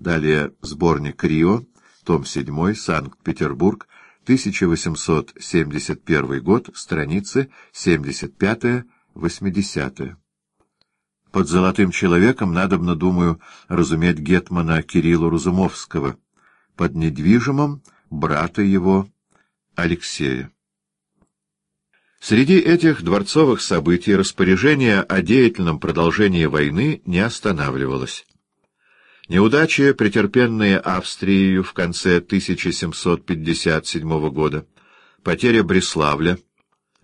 Далее сборник «Рио», том 7, Санкт-Петербург, 1871 год, страницы 75-80. Под «золотым человеком» надобно, думаю, разуметь гетмана Кирилла Разумовского, под недвижимым — брата его Алексея. Среди этих дворцовых событий распоряжение о деятельном продолжении войны не останавливалось. Неудачи, претерпенные Австрией в конце 1757 года, потеря Бреславля,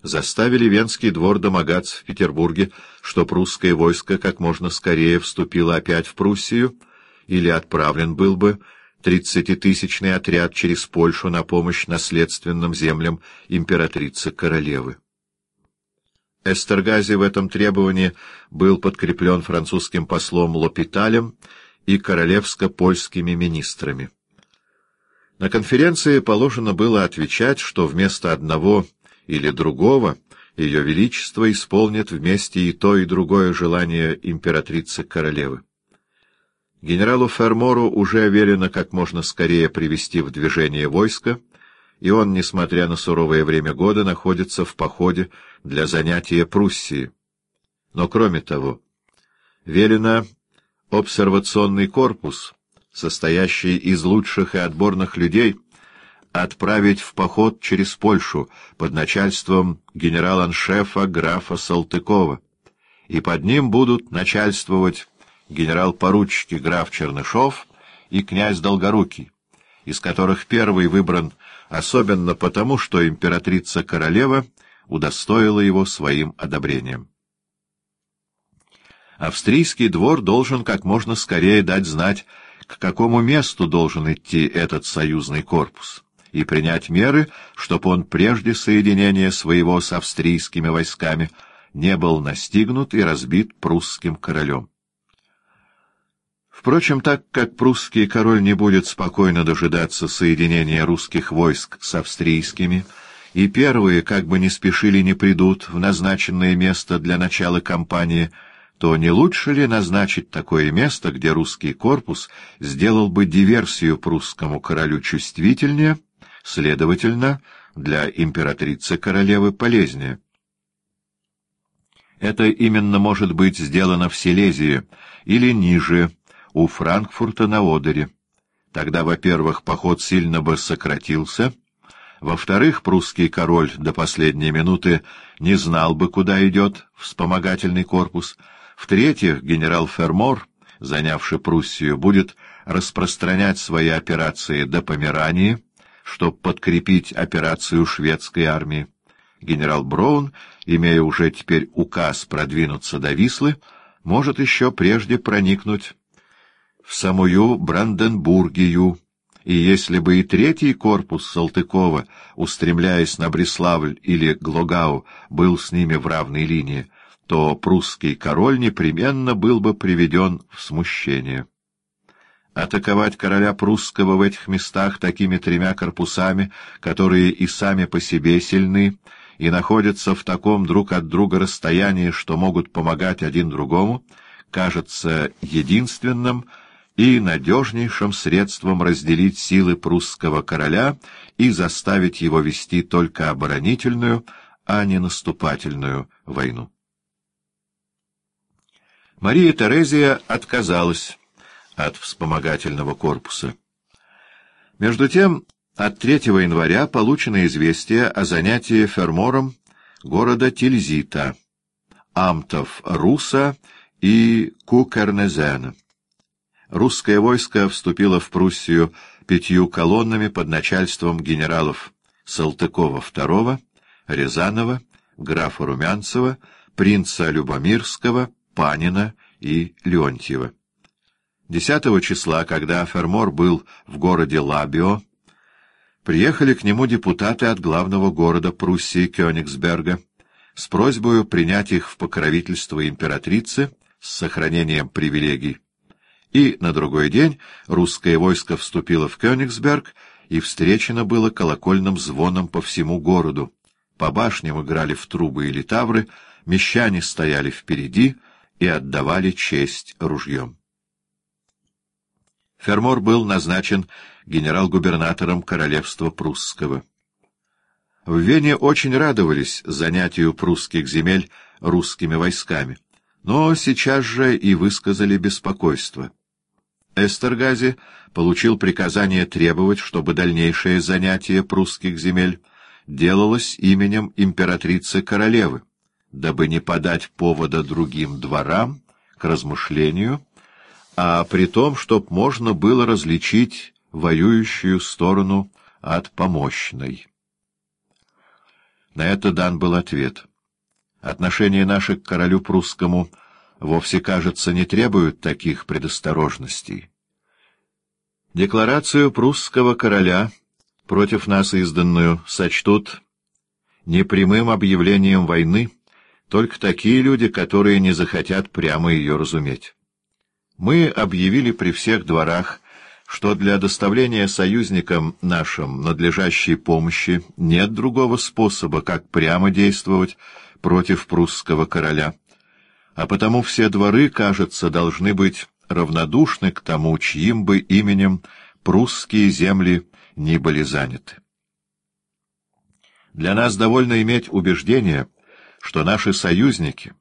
заставили Венский двор домогаться в Петербурге, что прусское войско как можно скорее вступило опять в Пруссию, или отправлен был бы тридцатитысячный отряд через Польшу на помощь наследственным землям императрицы-королевы. Эстергази в этом требовании был подкреплен французским послом Лопиталем и королевско-польскими министрами. На конференции положено было отвечать, что вместо одного или другого Ее Величество исполнит вместе и то, и другое желание императрицы-королевы. Генералу Фермору уже велено как можно скорее привести в движение войско, и он, несмотря на суровое время года, находится в походе для занятия Пруссии. Но кроме того, велено обсервационный корпус, состоящий из лучших и отборных людей, отправить в поход через Польшу под начальством генерал-аншефа графа Салтыкова, и под ним будут начальствовать генерал-поручики граф Чернышов и князь Долгорукий, из которых первый выбран особенно потому, что императрица-королева удостоила его своим одобрением. Австрийский двор должен как можно скорее дать знать, к какому месту должен идти этот союзный корпус, и принять меры, чтобы он прежде соединения своего с австрийскими войсками не был настигнут и разбит прусским королем. Впрочем, так как прусский король не будет спокойно дожидаться соединения русских войск с австрийскими, и первые, как бы не спешили, не придут в назначенное место для начала кампании, то не лучше ли назначить такое место, где русский корпус сделал бы диверсию прусскому королю чувствительнее, следовательно, для императрицы-королевы полезнее? Это именно может быть сделано в Силезии или ниже, у Франкфурта на Одере. Тогда, во-первых, поход сильно бы сократился, во-вторых, прусский король до последней минуты не знал бы, куда идет вспомогательный корпус, в-третьих, генерал Фермор, занявший Пруссию, будет распространять свои операции до Померании, чтобы подкрепить операцию шведской армии. Генерал Браун, имея уже теперь указ продвинуться до Вислы, может еще прежде проникнуть в самую Бранденбургию, и если бы и третий корпус Салтыкова, устремляясь на Бреславль или Глогау, был с ними в равной линии, то прусский король непременно был бы приведен в смущение. Атаковать короля прусского в этих местах такими тремя корпусами, которые и сами по себе сильны, и находятся в таком друг от друга расстоянии, что могут помогать один другому, кажется единственным, и надежнейшим средством разделить силы прусского короля и заставить его вести только оборонительную, а не наступательную войну. Мария Терезия отказалась от вспомогательного корпуса. Между тем, от 3 января получено известие о занятии фермором города Тильзита, амтов Руса и Кукернезена русское войско вступило в Пруссию пятью колоннами под начальством генералов Салтыкова II, Рязанова, графа Румянцева, принца Любомирского, Панина и Леонтьева. 10 числа, когда Фермор был в городе Лабио, приехали к нему депутаты от главного города Пруссии Кёнигсберга с просьбой принять их в покровительство императрицы с сохранением привилегий и на другой день русское войско вступило в Кёнигсберг и встречено было колокольным звоном по всему городу. По башням играли в трубы и литавры, мещане стояли впереди и отдавали честь ружьем. Фермор был назначен генерал-губернатором королевства прусского. В Вене очень радовались занятию прусских земель русскими войсками, но сейчас же и высказали беспокойство. Эстергази получил приказание требовать, чтобы дальнейшее занятие прусских земель делалось именем императрицы-королевы, дабы не подать повода другим дворам к размышлению, а при том, чтоб можно было различить воюющую сторону от помощной. На это дан был ответ. Отношения наши к королю прусскому вовсе, кажется, не требуют таких предосторожностей. Декларацию прусского короля, против нас изданную, сочтут непрямым объявлением войны только такие люди, которые не захотят прямо ее разуметь. Мы объявили при всех дворах, что для доставления союзникам нашим надлежащей помощи нет другого способа, как прямо действовать против прусского короля. А потому все дворы, кажется, должны быть равнодушны к тому, чьим бы именем прусские земли не были заняты. Для нас довольно иметь убеждение, что наши союзники,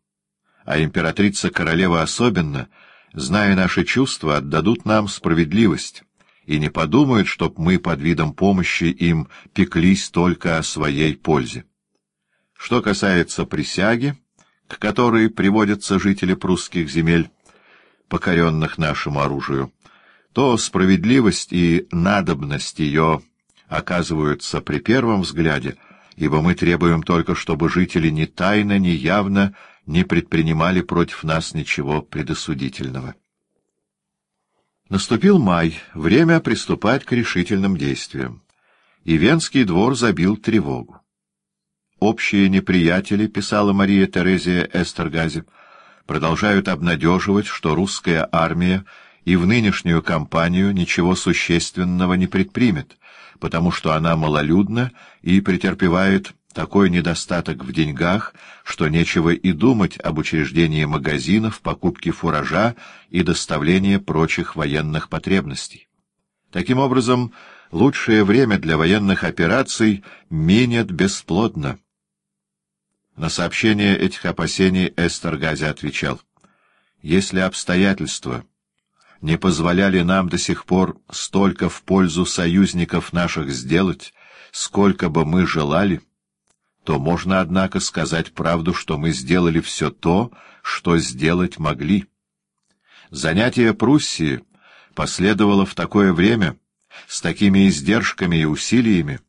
а императрица-королева особенно — зная наши чувства, отдадут нам справедливость и не подумают, чтоб мы под видом помощи им пеклись только о своей пользе. Что касается присяги, к которой приводятся жители прусских земель, покоренных нашему оружию, то справедливость и надобность ее оказываются при первом взгляде, ибо мы требуем только, чтобы жители ни тайно, ни явно не предпринимали против нас ничего предосудительного. Наступил май, время приступать к решительным действиям, и Венский двор забил тревогу. Общие неприятели, писала Мария Терезия Эстергази, продолжают обнадеживать, что русская армия и в нынешнюю кампанию ничего существенного не предпримет, потому что она малолюдна и претерпевает такой недостаток в деньгах, что нечего и думать об учреждении магазинов, покупке фуража и доставлении прочих военных потребностей. Таким образом, лучшее время для военных операций минет бесплодно. На сообщение этих опасений Эстергази отвечал, «Если обстоятельства не позволяли нам до сих пор столько в пользу союзников наших сделать, сколько бы мы желали, — то можно, однако, сказать правду, что мы сделали все то, что сделать могли. Занятие Пруссии последовало в такое время, с такими издержками и усилиями,